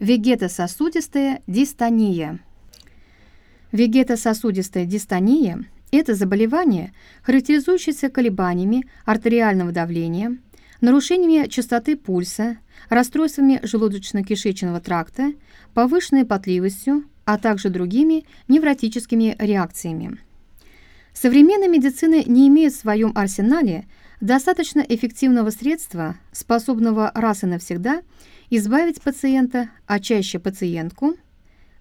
Вегетососудистая дистония. Вегетососудистая дистония – это заболевание, характеризующееся колебаниями артериального давления, нарушениями частоты пульса, расстройствами желудочно-кишечного тракта, повышенной потливостью, а также другими невротическими реакциями. Современная медицина не имеет в своем арсенале достаточно эффективного средства, способного раз и навсегда избавить пациента, а чаще пациентку,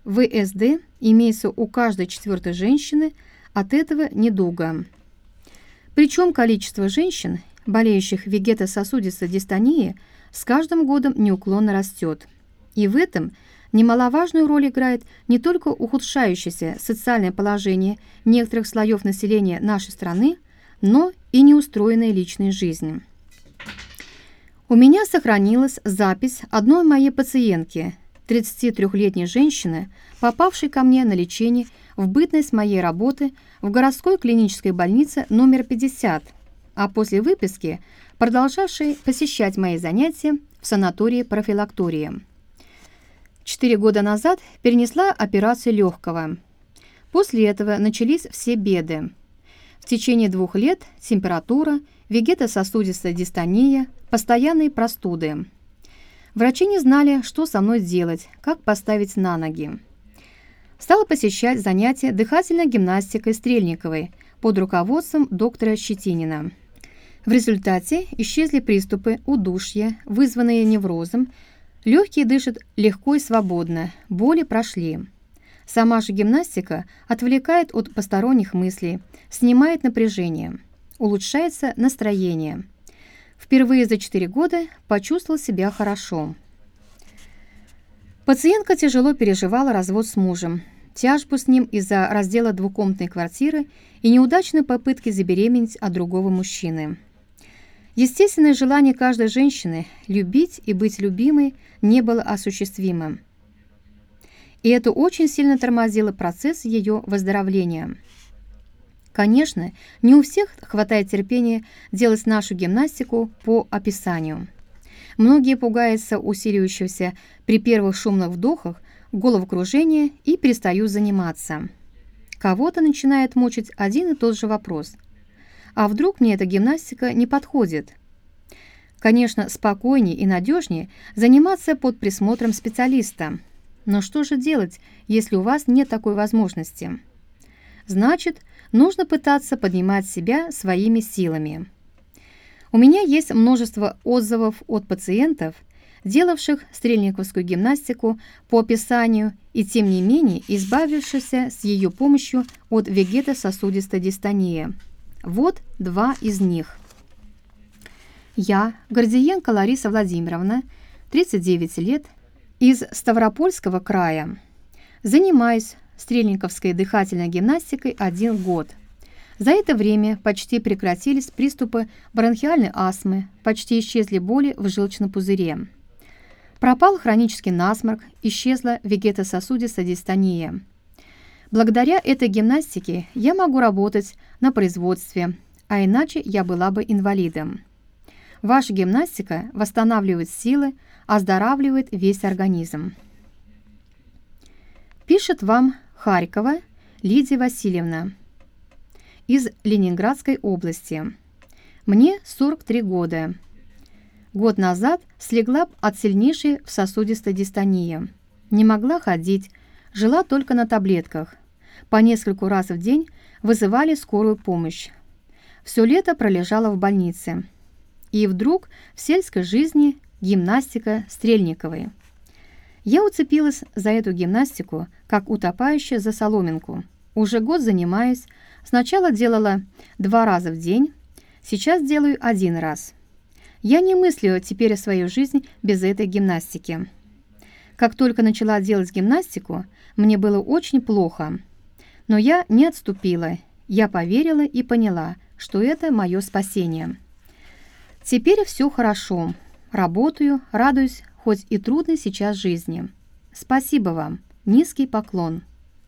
ВСД имеется у каждой четвертой женщины от этого недуга. Причем количество женщин, болеющих вегетососудистой дистонией, с каждым годом неуклонно растет. И в этом немаловажную роль играет не только ухудшающееся социальное положение некоторых слоев населения нашей страны, но и неустроенная личная жизнь. У меня сохранилась запись одной моей пациентки, 33-летней женщины, попавшей ко мне на лечение в бытность моей работы в городской клинической больнице номер 50, а после выписки продолжавшей посещать мои занятия в санатории профилактории. Четыре года назад перенесла операцию легкого. После этого начались все беды. В течение двух лет температура, вегетососудистая дистония, постоянные простуды. Врачи не знали, что со мной делать, как поставить на ноги. Стала посещать занятия дыхательной гимнастикой Стрельниковой под руководством доктора Щетинина. В результате исчезли приступы удушья, вызванные неврозом, легкие дышат легко и свободно, боли прошли. Сама же гимнастика отвлекает от посторонних мыслей, снимает напряжение, улучшается настроение – Впервые за 4 года почувствовал себя хорошо. Пациентка тяжело переживала развод с мужем, тяжбу с ним из-за раздела двухкомнатной квартиры и неудачной попытки забеременеть от другого мужчины. Естественное желание каждой женщины любить и быть любимой не было осуществимым. И это очень сильно тормозило процесс ее выздоровления. Конечно, не у всех хватает терпения делать нашу гимнастику по описанию. Многие пугаются усиливающегося при первых шумных вдохах головокружения и перестают заниматься. Кого-то начинает мучить один и тот же вопрос. А вдруг мне эта гимнастика не подходит? Конечно, спокойнее и надежнее заниматься под присмотром специалиста. Но что же делать, если у вас нет такой возможности? Значит, нужно пытаться поднимать себя своими силами. У меня есть множество отзывов от пациентов, делавших стрельниковскую гимнастику по описанию и тем не менее избавившихся с ее помощью от вегетососудистой дистонии. Вот два из них. Я, Гордиенко Лариса Владимировна, 39 лет, из Ставропольского края. Занимаюсь стрельниковской дыхательной гимнастикой один год. За это время почти прекратились приступы бронхиальной астмы, почти исчезли боли в желчном пузыре. Пропал хронический насморк, исчезла вегетососудистая дистония. Благодаря этой гимнастике я могу работать на производстве, а иначе я была бы инвалидом. Ваша гимнастика восстанавливает силы, оздоравливает весь организм. Пишет вам Харькова Лидия Васильевна из Ленинградской области. Мне 43 года. Год назад слегла от сильнейшей в сосудистой дистонии. Не могла ходить, жила только на таблетках. По нескольку раз в день вызывали скорую помощь. Все лето пролежала в больнице. И вдруг в сельской жизни гимнастика Стрельниковой. Я уцепилась за эту гимнастику, как утопающая за соломинку. Уже год занимаюсь. Сначала делала два раза в день, сейчас делаю один раз. Я не мыслю теперь о своей жизни без этой гимнастики. Как только начала делать гимнастику, мне было очень плохо. Но я не отступила. Я поверила и поняла, что это мое спасение. Теперь все хорошо. Работаю, радуюсь хоть и трудной сейчас жизни. Спасибо вам. Низкий поклон.